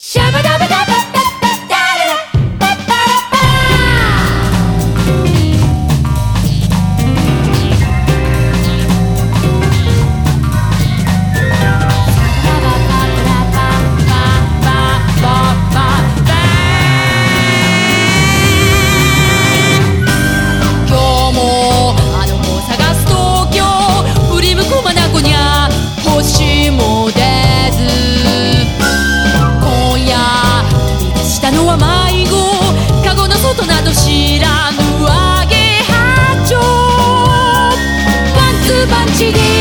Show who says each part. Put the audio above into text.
Speaker 1: Shabba dabba dabba! 迷子。カゴの外など知らぬ揚げ波長パンツパンチで